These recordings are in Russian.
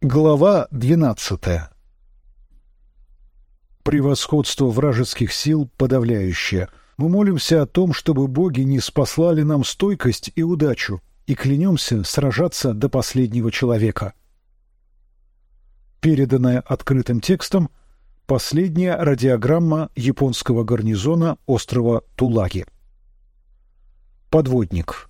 Глава двенадцатая. Превосходство вражеских сил подавляющее. Мы молимся о том, чтобы боги не спаслали нам стойкость и удачу, и клянемся сражаться до последнего человека. Переданная открытым текстом последняя радиограмма японского гарнизона острова Тулаги. Подводник.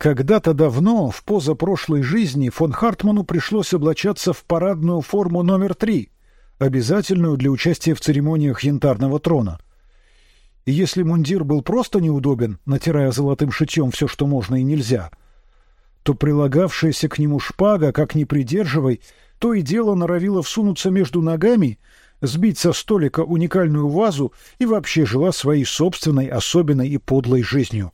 Когда-то давно, в позапрошлой жизни, фон Хартману пришлось облачаться в парадную форму номер три, обязательную для участия в церемониях янтарного трона. И если мундир был просто неудобен, натирая золотым шитьем все, что можно и нельзя, то прилагавшаяся к нему шпага, как ни придерживай, то и дело норовила всунуться между ногами, сбить со столика уникальную вазу и вообще жила своей собственной особенной и подлой жизнью.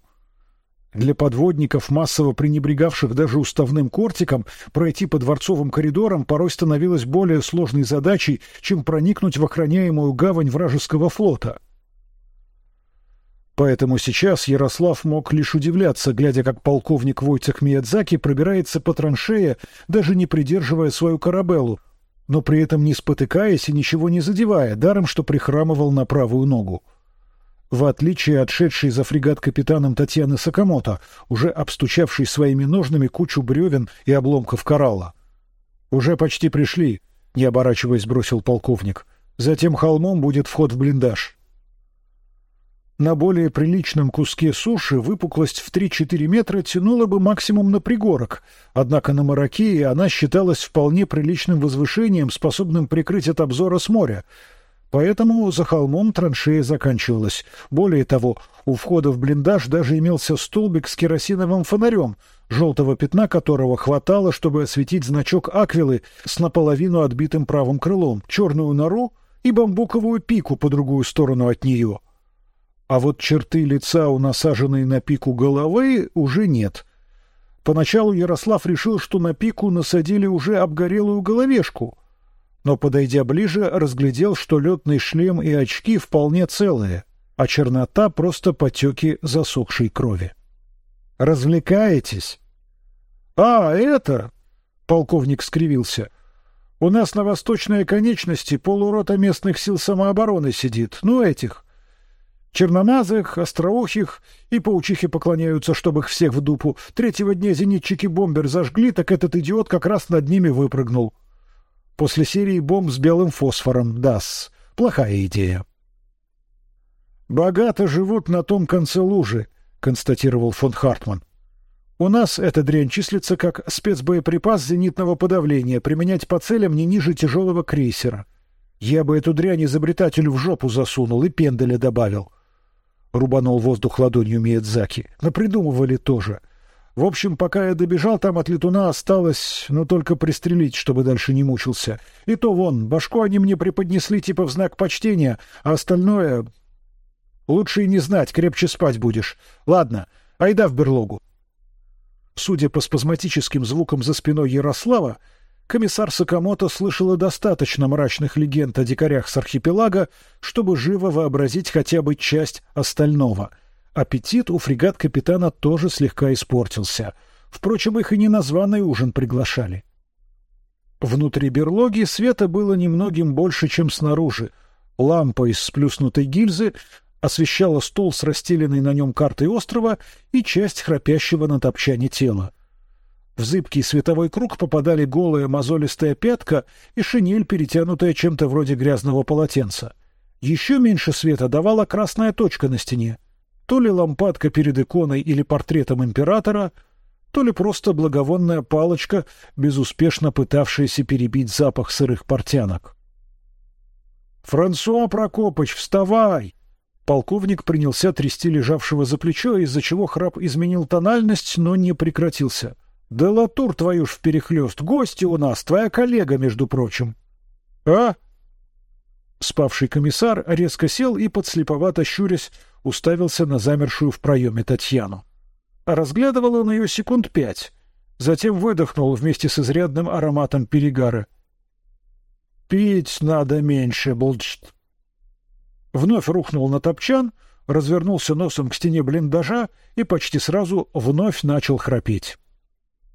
Для подводников, массово пренебрегавших даже уставным кортиком, пройти по дворцовым коридорам порой становилось более сложной задачей, чем проникнуть в охраняемую гавань вражеского флота. Поэтому сейчас Ярослав мог лишь удивляться, глядя, как полковник Войцех Миядзаки пробирается по траншее, даже не придерживая свою корабелу, но при этом не спотыкаясь и ничего не задевая, даром что прихрамывал на правую ногу в отличие от шедшей за фрегат капитаном Татьяны Сакамото, уже обстучавшей своими ножными кучу бревен и обломков коралла. Уже почти пришли, не оборачиваясь, бросил полковник. Затем холмом будет вход в блиндаж. На более приличном куске суши выпуклость в 3-4 метра тянула бы максимум на пригорок, однако на Маракее она считалась вполне приличным возвышением, способным прикрыть от обзора с моря, Поэтому за холмом траншея заканчивалась. Более того, у входа в блиндаж даже имелся столбик с керосиновым фонарем, желтого пятна которого хватало, чтобы осветить значок аквилы с наполовину отбитым правым крылом, черную нору и бамбуковую пику по другую сторону от нее. А вот черты лица у насаженной на пику головы уже нет. Поначалу Ярослав решил, что на пику насадили уже обгорелую головешку — но, подойдя ближе, разглядел, что летный шлем и очки вполне целые, а чернота — просто потеки засохшей крови. «Развлекаетесь?» «А, это...» — полковник скривился. «У нас на восточной конечности полурота местных сил самообороны сидит, ну этих. Черномазых, остроухих и паучихи поклоняются, чтобы их всех в дупу. Третьего дня зенитчики-бомбер зажгли, так этот идиот как раз над ними выпрыгнул». После серии бомб с белым фосфором, дас. Плохая идея. Богато живут на том конце лужи, констатировал фон Хартман. У нас эта дрянь числится как спецбоеприпас зенитного подавления, применять по целям не ниже тяжелого крейсера. Я бы эту дрянь изобретателю в жопу засунул и пенделя добавил. Рубанул воздух ладонью Миядзаки. Напридумывали тоже. В общем, пока я добежал, там от летуна осталось, но только пристрелить, чтобы дальше не мучился. И то вон, башку они мне преподнесли типа в знак почтения, а остальное... Лучше и не знать, крепче спать будешь. Ладно, айда в берлогу. Судя по спазматическим звукам за спиной Ярослава, комиссар Сакамото слышала достаточно мрачных легенд о дикарях с архипелага, чтобы живо вообразить хотя бы часть остального — Аппетит у фрегат капитана тоже слегка испортился. Впрочем, их и не на званый ужин приглашали. Внутри берлоги света было немногим больше, чем снаружи. Лампа из сплюснутой гильзы освещала стол с расстеленной на нем картой острова и часть храпящего на топчане тела. В зыбкий световой круг попадали голая мозолистая пятка и шинель, перетянутая чем-то вроде грязного полотенца. Еще меньше света давала красная точка на стене то ли лампадка перед иконой или портретом императора, то ли просто благовонная палочка, безуспешно пытавшаяся перебить запах сырых портянок. Франсуа Прокопыч, вставай! Полковник принялся трясти лежавшего за плечо, из-за чего храп изменил тональность, но не прекратился. Да латур твою ж вперехлёст, гости у нас, твоя коллега, между прочим. А? Спавший комиссар резко сел и подслеповато щурясь уставился на замершую в проеме Татьяну. Разглядывал он ее секунд пять, затем выдохнул вместе с изрядным ароматом перегара. Пить надо меньше, болчит. Вновь рухнул на топчан, развернулся носом к стене блиндажа и почти сразу вновь начал храпеть.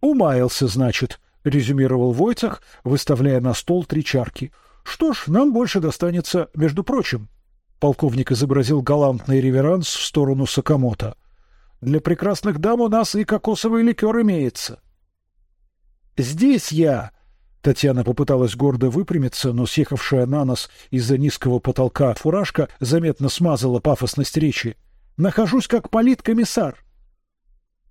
Умаялся, значит, резюмировал Войцах, выставляя на стол три чарки. Что ж, нам больше достанется, между прочим. Полковник изобразил галантный реверанс в сторону Сакамото. Для прекрасных дам у нас и кокосовый ликер имеется. Здесь я. Татьяна попыталась гордо выпрямиться, но съехавшая на нос из-за низкого потолка фуражка заметно смазала пафосность речи. Нахожусь как политкомиссар.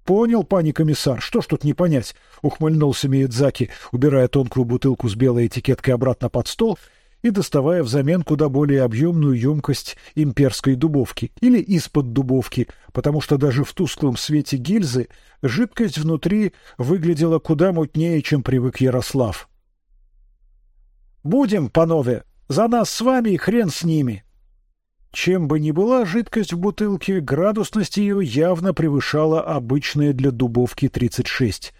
Понял, пани комиссар. Что ж тут не понять? Ухмыльнулся Миядзаки, убирая тонкую бутылку с белой этикеткой обратно под стол и доставая взамен куда более объемную емкость имперской дубовки или из-под дубовки, потому что даже в тусклом свете гильзы жидкость внутри выглядела куда мутнее, чем привык Ярослав. Будем, панове, за нас с вами и хрен с ними. Чем бы ни была жидкость в бутылке, градусность ее явно превышала обычные для дубовки 36.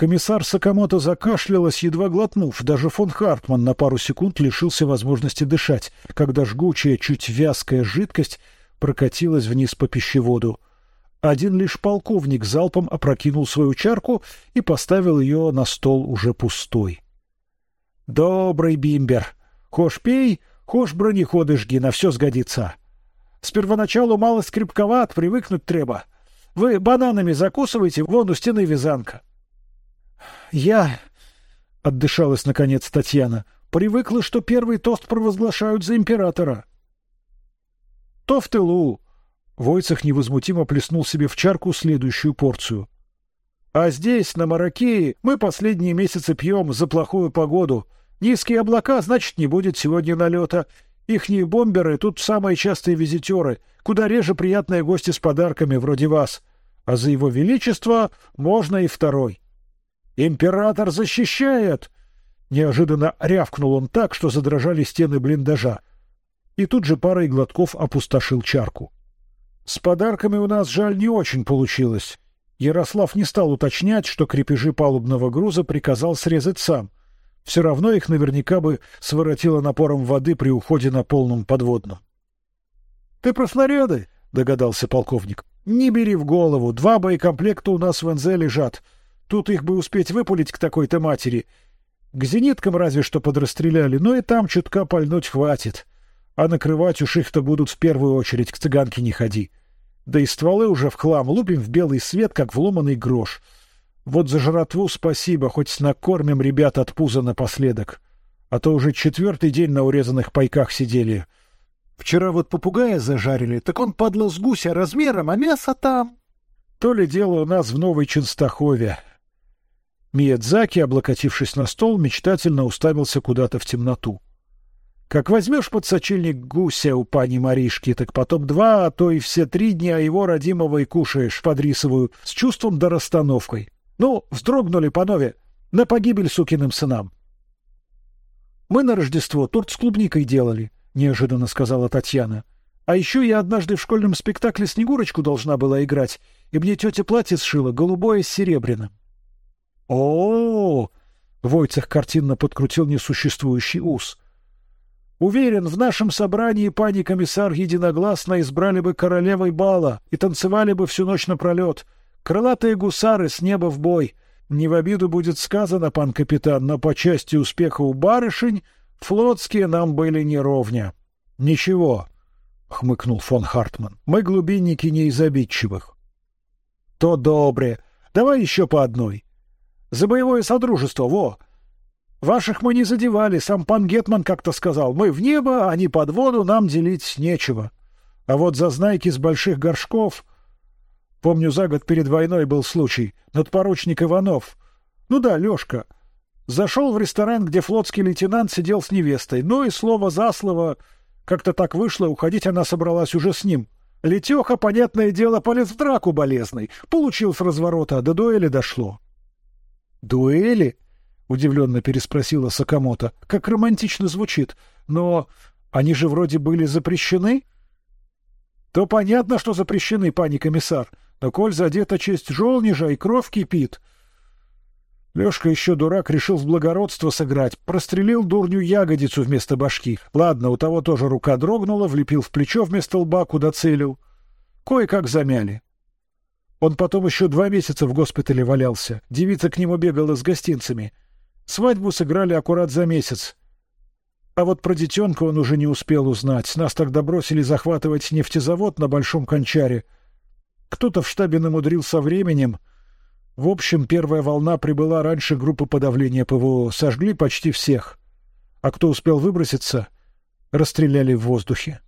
Комиссар Сакамото закашлялась, едва глотнув. Даже фон Хартман на пару секунд лишился возможности дышать, когда жгучая, чуть вязкая жидкость прокатилась вниз по пищеводу. Один лишь полковник залпом опрокинул свою чарку и поставил ее на стол уже пустой. Добрый бимбер. Хошь пей, Хошь бронеходы жги, на все сгодится. С первоначалу мало скрипковат, привыкнуть треба. Вы бананами закусываете, вон у стены вязанка. Я отдышалась наконец Татьяна. Привыкла, что первый тост провозглашают за императора. То в тылу. Войцах невозмутимо плеснул себе в чарку следующую порцию. А здесь на Маракее мы последние месяцы пьем за плохую погоду. Низкие облака, значит, не будет сегодня налета. Ихние бомберы тут самые частые визитеры, куда реже приятные гости с подарками вроде вас. А за его величество можно и второй. Император защищает! Неожиданно рявкнул он так, что задрожали стены блиндажа. И тут же парой глотков опустошил чарку. С подарками у нас жаль не очень получилось. Ярослав не стал уточнять, что крепежи палубного груза приказал срезать сам. Все равно их наверняка бы своротило напором воды при уходе на полном подводном. — Ты про снаряды? — догадался полковник. — Не бери в голову. Два боекомплекта у нас в НЗ лежат. Тут их бы успеть выпулить к такой-то матери. К зениткам разве что подрастреляли, но и там чутка пальнуть хватит. А накрывать уж их-то будут в первую очередь, к цыганке не ходи. Да и стволы уже в хлам, лупим в белый свет, как вломанный грош. — вот за жратву спасибо, хоть накормим ребят от пуза напоследок. А то уже четвертый день на урезанных пайках сидели. Вчера вот попугая зажарили, так он падла с гуся размером, а мясо там. То ли дело у нас в Новой Ченстахове. Миядзаки, облокотившись на стол, мечтательно уставился куда-то в темноту. Как возьмешь под сочельник гуся у пани Маришки, так потом два, а то и все три дня его родимого и кушаешь под рисовую с чувством да расстановкой. Ну, вздрогнули панове на погибель сукиным сынам. Мы на Рождество торт с клубникой делали, неожиданно сказала Татьяна. А еще я однажды в школьном спектакле Снегурочку должна была играть, и мне тетя платье сшила голубое с серебряным. О, -о, Войцех картинно подкрутил несуществующий ус. Уверен, в нашем собрании пани комиссар единогласно избрали бы королевой бала и танцевали бы всю ночь напролет. Крылатые гусары с неба в бой. Не в обиду будет сказано, пан капитан, но по части успеха у барышень флотские нам были не ровня. Ничего, хмыкнул фон Хартман. Мы глубинники не из обидчивых. То добре. Давай еще по одной. За боевое содружество, во. Ваших мы не задевали, сам пан Гетман как-то сказал. Мы в небо, а не под воду, нам делить нечего. А вот за знайки с больших горшков Помню, за год перед войной был случай. Надпоручик Иванов. Ну да, Лёшка. Зашел в ресторан, где флотский лейтенант сидел с невестой. Ну и слово за слово. Как-то так вышло, уходить она собралась уже с ним. Летеха, понятное дело, полез в драку болезный. Получил с разворота, до дуэли дошло. «Дуэли?» — удивленно переспросила Сакамото. «Как романтично звучит. Но они же вроде были запрещены?» «То понятно, что запрещены, пани комиссар. Но коль задета честь жолнижа и кровь кипит... Лёшка еще дурак решил в благородство сыграть, прострелил дурню ягодицу вместо башки. Ладно, у того тоже рука дрогнула, влепил в плечо вместо лба, куда целил. Кое-как замяли. Он потом еще два месяца в госпитале валялся. Девица к нему бегала с гостинцами. Свадьбу сыграли аккурат за месяц. А вот про детенка он уже не успел узнать. Нас тогда бросили захватывать нефтезавод на Большом Кончаре. Кто-то в штабе намудрился временем. В общем, первая волна прибыла раньше группы подавления ПВО. Сожгли почти всех. А кто успел выброситься, расстреляли в воздухе.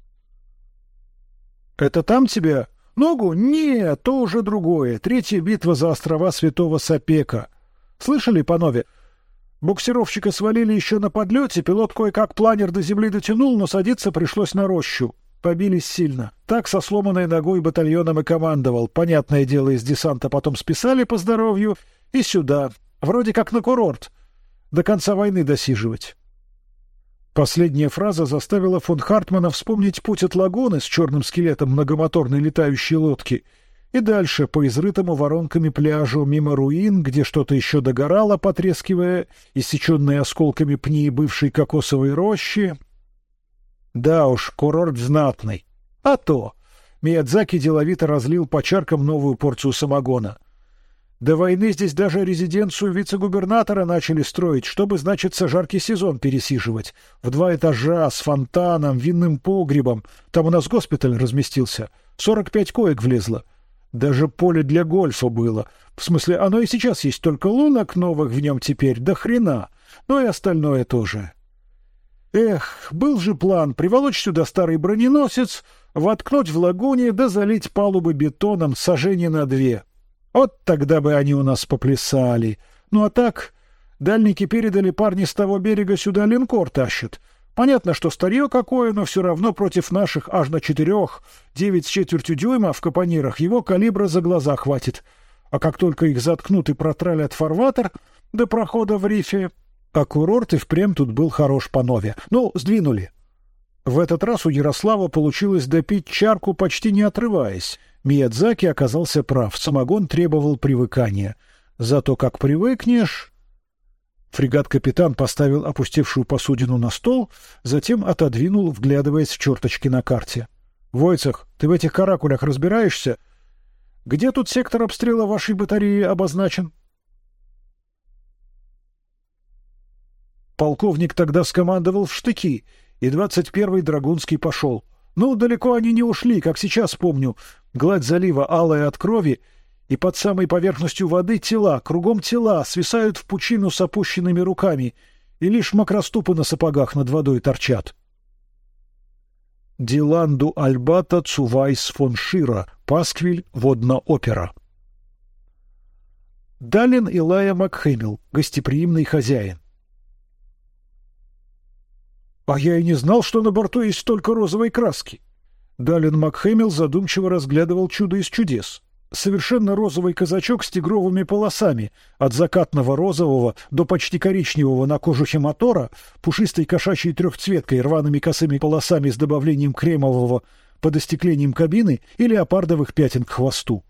Это там тебя ногу? Нет, то уже другое. Третья битва за острова Святого Сапека. Слышали, панове? Буксировщика свалили еще на подлете, пилот кое-как планер до земли дотянул, но садиться пришлось на рощу. Побились сильно. Так со сломанной ногой батальоном и командовал. Понятное дело, из десанта потом списали по здоровью и сюда. Вроде как на курорт. До конца войны досиживать. Последняя фраза заставила фон Хартмана вспомнить путь от лагуны с черным скелетом многомоторной летающей лодки — и дальше по изрытому воронками пляжу мимо руин, где что-то еще догорало, потрескивая, иссеченные осколками пни бывшей кокосовой рощи. Да уж, курорт знатный. А то! Миядзаки деловито разлил по чаркам новую порцию самогона. До войны здесь даже резиденцию вице-губернатора начали строить, чтобы, значит, жаркий сезон пересиживать. В два этажа, с фонтаном, винным погребом. Там у нас госпиталь разместился. Сорок пять коек влезло. Даже поле для гольфа было. В смысле, оно и сейчас есть, только лунок новых в нем теперь до хрена. Но и остальное тоже. Эх, был же план приволочь сюда старый броненосец, воткнуть в лагуне да залить палубы бетоном сожжение на две. Вот тогда бы они у нас поплясали. Ну а так, дальники передали парни с того берега сюда линкор тащат. Понятно, что старье какое, но все равно против наших аж на четырех, девять с четвертью дюйма в капонирах его калибра за глаза хватит. А как только их заткнут и протралят фарватер до прохода в рифе, а курорт и впрямь тут был хорош по нове. Ну, сдвинули. В этот раз у Ярослава получилось допить чарку, почти не отрываясь. Миядзаки оказался прав, самогон требовал привыкания. Зато как привыкнешь, Фрегат-капитан поставил опустевшую посудину на стол, затем отодвинул, вглядываясь в черточки на карте. Войцах, ты в этих каракулях разбираешься? Где тут сектор обстрела вашей батареи обозначен? Полковник тогда скомандовал в штыки, и двадцать первый драгунский пошел. Ну, далеко они не ушли, как сейчас помню. Гладь залива алая от крови, и под самой поверхностью воды тела, кругом тела, свисают в пучину с опущенными руками, и лишь макроступы на сапогах над водой торчат. Диланду Альбата Цувайс фон Шира, Пасквиль, водна-опера. Далин Илая Макхэмил, гостеприимный хозяин. А я и не знал, что на борту есть столько розовой краски. Далин Макхэмил задумчиво разглядывал чудо из чудес совершенно розовый казачок с тигровыми полосами, от закатного розового до почти коричневого на кожухе мотора, пушистой кошачьей трехцветкой, рваными косыми полосами с добавлением кремового под остеклением кабины и леопардовых пятен к хвосту.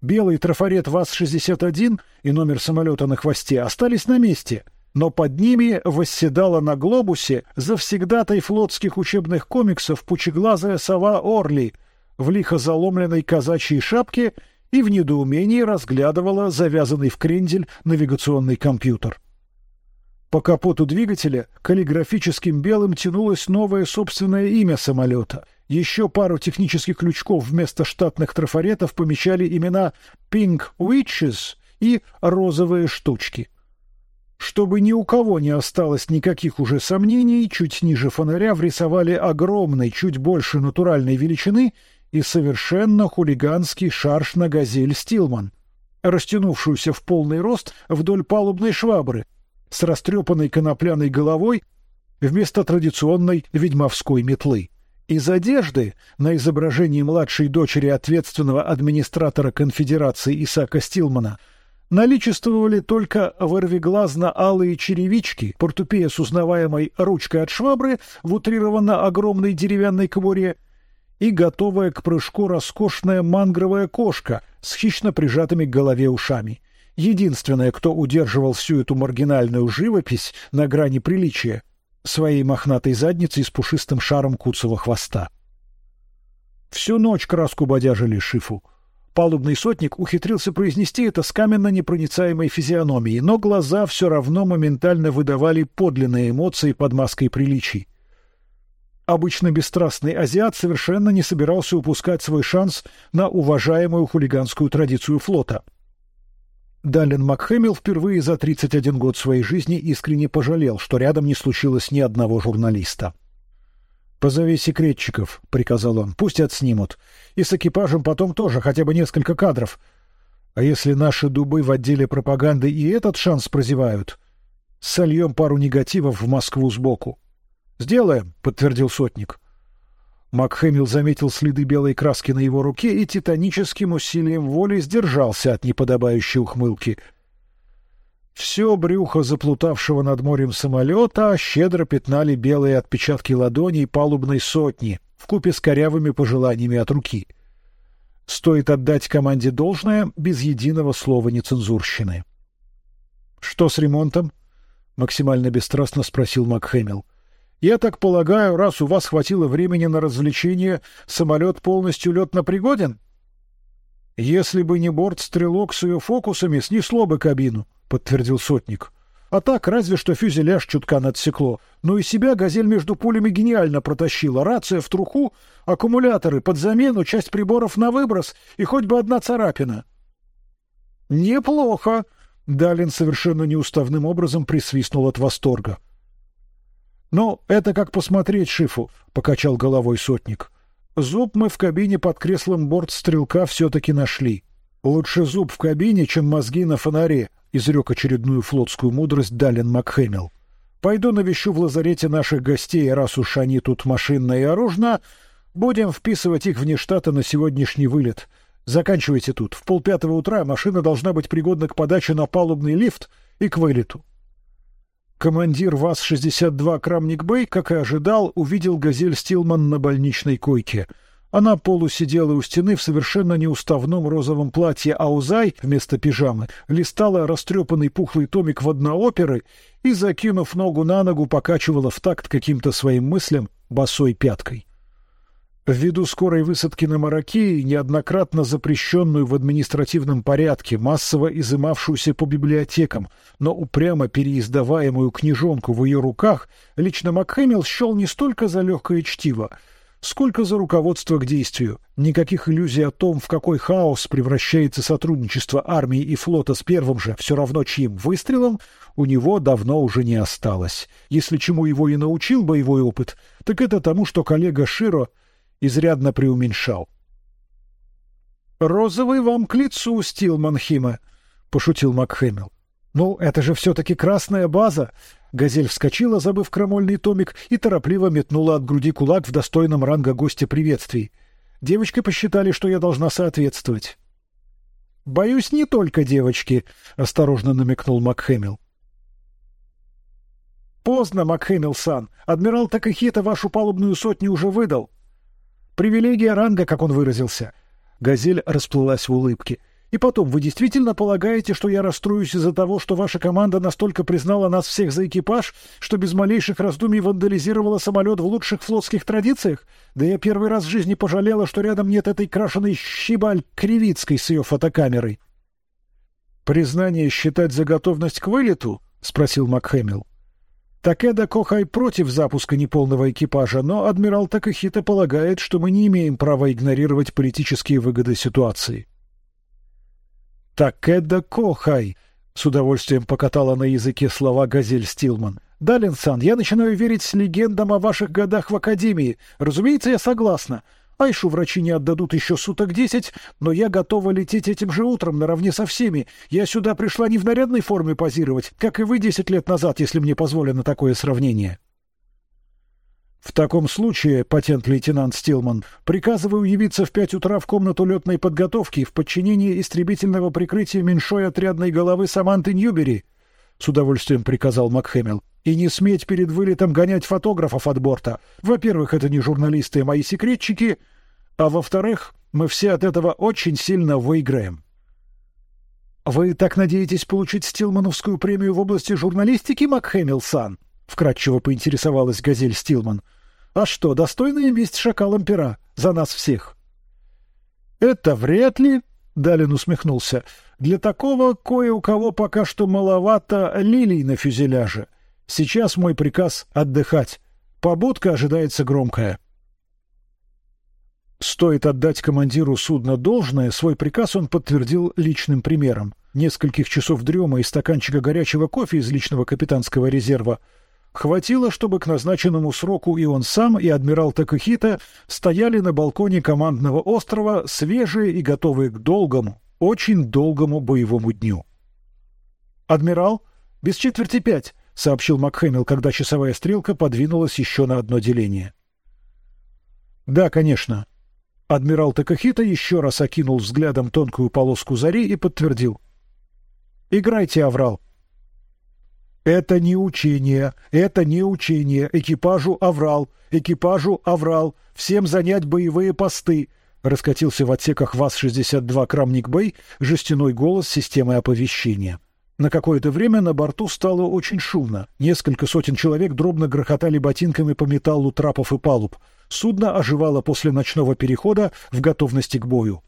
Белый трафарет ВАЗ-61 и номер самолета на хвосте остались на месте, но под ними восседала на глобусе завсегдатай флотских учебных комиксов пучеглазая сова Орли — в лихо заломленной казачьей шапке и в недоумении разглядывала завязанный в крендель навигационный компьютер. По капоту двигателя каллиграфическим белым тянулось новое собственное имя самолета. Еще пару технических лючков вместо штатных трафаретов помещали имена Pink Witches и розовые штучки. Чтобы ни у кого не осталось никаких уже сомнений, чуть ниже фонаря врисовали огромный, чуть больше натуральной величины и совершенно хулиганский шарш на газель Стилман, растянувшуюся в полный рост вдоль палубной швабры, с растрепанной конопляной головой вместо традиционной ведьмовской метлы. Из одежды на изображении младшей дочери ответственного администратора конфедерации Исака Стилмана наличествовали только вырвиглазно-алые черевички, портупея с узнаваемой ручкой от швабры в утрированно огромной деревянной кобуре и готовая к прыжку роскошная мангровая кошка с хищно прижатыми к голове ушами. Единственная, кто удерживал всю эту маргинальную живопись на грани приличия, своей мохнатой задницей с пушистым шаром куцого хвоста. Всю ночь краску бодяжили шифу. Палубный сотник ухитрился произнести это с каменно-непроницаемой физиономией, но глаза все равно моментально выдавали подлинные эмоции под маской приличий. Обычно бесстрастный азиат совершенно не собирался упускать свой шанс на уважаемую хулиганскую традицию флота. Далин Макхэмилл впервые за 31 год своей жизни искренне пожалел, что рядом не случилось ни одного журналиста. «Позови секретчиков», — приказал он, — «пусть отснимут. И с экипажем потом тоже, хотя бы несколько кадров. А если наши дубы в отделе пропаганды и этот шанс прозевают, сольем пару негативов в Москву сбоку». «Сделаем», — подтвердил сотник. Макхэмилл заметил следы белой краски на его руке и титаническим усилием воли сдержался от неподобающей ухмылки — все брюхо заплутавшего над морем самолета щедро пятнали белые отпечатки ладоней палубной сотни в купе с корявыми пожеланиями от руки. Стоит отдать команде должное без единого слова нецензурщины. Что с ремонтом? максимально бесстрастно спросил Макхэмилл. Я так полагаю, раз у вас хватило времени на развлечение, самолет полностью летно пригоден? Если бы не борт стрелок с ее фокусами, снесло бы кабину подтвердил сотник. А так, разве что фюзеляж чутка надсекло. Но и себя газель между пулями гениально протащила. Рация в труху, аккумуляторы под замену, часть приборов на выброс и хоть бы одна царапина. Неплохо. Далин совершенно неуставным образом присвистнул от восторга. Но это как посмотреть, Шифу, покачал головой сотник. Зуб мы в кабине под креслом борт стрелка все-таки нашли. Лучше зуб в кабине, чем мозги на фонаре, изрек очередную флотскую мудрость Далин Макхэмилл. Пойду навещу в лазарете наших гостей, раз уж они тут машинно и оружно. Будем вписывать их вне штата на сегодняшний вылет. Заканчивайте тут. В полпятого утра машина должна быть пригодна к подаче на палубный лифт и к вылету. Командир ВАЗ-62 Крамник Бэй, как и ожидал, увидел газель Стилман на больничной койке — она полусидела у стены в совершенно неуставном розовом платье, а Узай вместо пижамы листала растрепанный пухлый томик в однооперы и, закинув ногу на ногу, покачивала в такт каким-то своим мыслям босой пяткой. Ввиду скорой высадки на Маракее, неоднократно запрещенную в административном порядке, массово изымавшуюся по библиотекам, но упрямо переиздаваемую книжонку в ее руках, лично Макхэмилл счел не столько за легкое чтиво, сколько за руководство к действию. Никаких иллюзий о том, в какой хаос превращается сотрудничество армии и флота с первым же, все равно чьим выстрелом, у него давно уже не осталось. Если чему его и научил боевой опыт, так это тому, что коллега Широ изрядно преуменьшал. «Розовый вам к лицу, Стилман Хима», — пошутил Макхэмилл. «Ну, это же все-таки красная база. Газель вскочила, забыв крамольный томик, и торопливо метнула от груди кулак в достойном ранга гостя приветствий. Девочки посчитали, что я должна соответствовать. Боюсь, не только девочки, осторожно намекнул Макхэмилл. Поздно, Макхэмилл-сан. Адмирал Такахита вашу палубную сотню уже выдал. Привилегия ранга, как он выразился. Газель расплылась в улыбке. И потом, вы действительно полагаете, что я расстроюсь из-за того, что ваша команда настолько признала нас всех за экипаж, что без малейших раздумий вандализировала самолет в лучших флотских традициях? Да я первый раз в жизни пожалела, что рядом нет этой крашеной щибаль Кривицкой с ее фотокамерой. Признание считать за готовность к вылету? спросил Макхэмилл. Такеда Кохай против запуска неполного экипажа, но адмирал Такахита полагает, что мы не имеем права игнорировать политические выгоды ситуации. Такеда Кохай, с удовольствием покатала на языке слова Газель Стилман. Далинсан, я начинаю верить легендам о ваших годах в академии. Разумеется, я согласна. Айшу врачи не отдадут еще суток десять, но я готова лететь этим же утром наравне со всеми. Я сюда пришла не в нарядной форме позировать, как и вы десять лет назад, если мне позволено такое сравнение. В таком случае, патент-лейтенант Стилман, приказываю явиться в пять утра в комнату летной подготовки в подчинении истребительного прикрытия меньшой отрядной головы Саманты Ньюбери. С удовольствием приказал Макхэмилл. И не сметь перед вылетом гонять фотографов от борта. Во-первых, это не журналисты, а мои секретчики, а во-вторых, мы все от этого очень сильно выиграем. Вы так надеетесь получить Стилмановскую премию в области журналистики, Макхэмилл-сан? Вкратчиво поинтересовалась Газель Стилман. А что, достойная месть шакалам пера за нас всех? Это вряд ли, Далин усмехнулся. Для такого кое у кого пока что маловато лилий на фюзеляже. Сейчас мой приказ отдыхать. Побудка ожидается громкая. Стоит отдать командиру судна должное, свой приказ он подтвердил личным примером. Нескольких часов дрема и стаканчика горячего кофе из личного капитанского резерва хватило, чтобы к назначенному сроку и он сам, и адмирал Такухита стояли на балконе командного острова, свежие и готовые к долгому, очень долгому боевому дню. Адмирал, без четверти пять, сообщил Макхэмилл, когда часовая стрелка подвинулась еще на одно деление. Да, конечно. Адмирал Такахита еще раз окинул взглядом тонкую полоску зари и подтвердил: Играйте, Аврал. Это не учение, это не учение. Экипажу Аврал, экипажу Аврал, всем занять боевые посты. Раскатился в отсеках ВАЗ-62 Крамник-Бэй жестяной голос системы оповещения. На какое-то время на борту стало очень шумно. Несколько сотен человек дробно грохотали ботинками по металлу трапов и палуб. Судно оживало после ночного перехода в готовности к бою.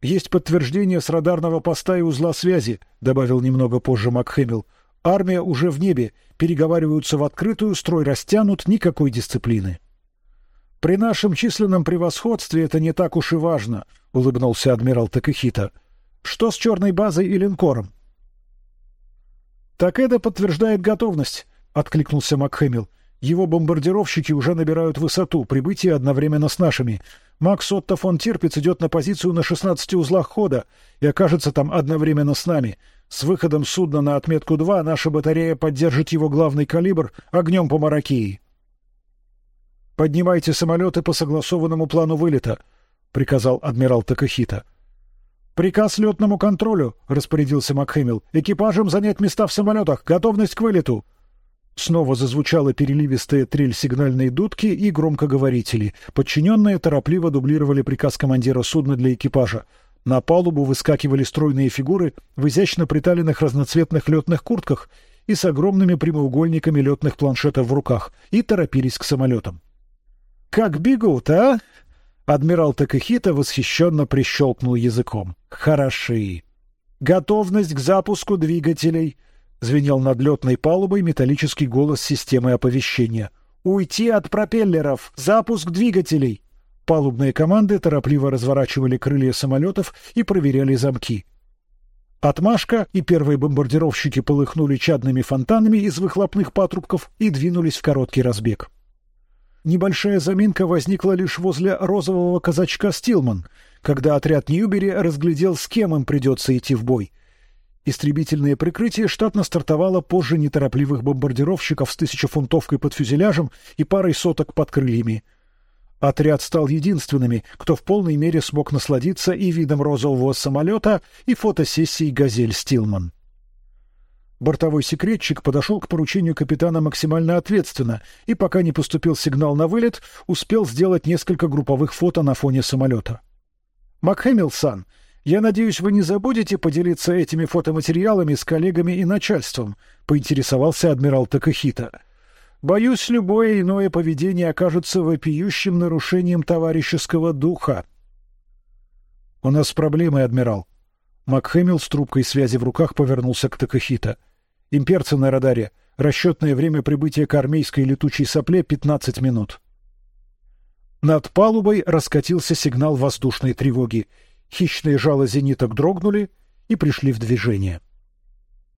Есть подтверждение с радарного поста и узла связи, добавил немного позже Макхэмилл. Армия уже в небе, переговариваются в открытую, строй растянут, никакой дисциплины. При нашем численном превосходстве это не так уж и важно, улыбнулся адмирал Такахита. Что с черной базой и линкором? Так это подтверждает готовность, откликнулся Макхэмилл. Его бомбардировщики уже набирают высоту, прибытие одновременно с нашими. Макс Отто фон Тирпиц идет на позицию на 16 узлах хода и окажется там одновременно с нами. С выходом судна на отметку 2 наша батарея поддержит его главный калибр огнем по Маракии. Поднимайте самолеты по согласованному плану вылета, приказал адмирал Такахита. Приказ летному контролю, распорядился Макхэмилл. Экипажам занять места в самолетах. Готовность к вылету. Снова зазвучала переливистая трель сигнальной дудки и громкоговорители. Подчиненные торопливо дублировали приказ командира судна для экипажа. На палубу выскакивали стройные фигуры в изящно приталенных разноцветных летных куртках и с огромными прямоугольниками летных планшетов в руках и торопились к самолетам. Как бегут, а? Адмирал Такахита восхищенно прищелкнул языком. Хороши. Готовность к запуску двигателей звенел над летной палубой металлический голос системы оповещения. Уйти от пропеллеров, запуск двигателей. Палубные команды торопливо разворачивали крылья самолетов и проверяли замки. Отмашка, и первые бомбардировщики полыхнули чадными фонтанами из выхлопных патрубков и двинулись в короткий разбег. Небольшая заминка возникла лишь возле розового казачка Стилман, когда отряд Ньюбери разглядел, с кем им придется идти в бой. Истребительное прикрытие штатно стартовало позже неторопливых бомбардировщиков с тысячефунтовкой под фюзеляжем и парой соток под крыльями. Отряд стал единственными, кто в полной мере смог насладиться и видом розового самолета, и фотосессией «Газель Стилман». Бортовой секретчик подошел к поручению капитана максимально ответственно и, пока не поступил сигнал на вылет, успел сделать несколько групповых фото на фоне самолета. Макхэмилл-сан, я надеюсь, вы не забудете поделиться этими фотоматериалами с коллегами и начальством, поинтересовался адмирал Такахита. Боюсь, любое иное поведение окажется вопиющим нарушением товарищеского духа. У нас проблемы, адмирал. Макхэмилл с трубкой связи в руках повернулся к Такахита. Имперцы на радаре. Расчетное время прибытия к армейской летучей сопле пятнадцать минут. Над палубой раскатился сигнал воздушной тревоги. Хищные жало зениток дрогнули и пришли в движение.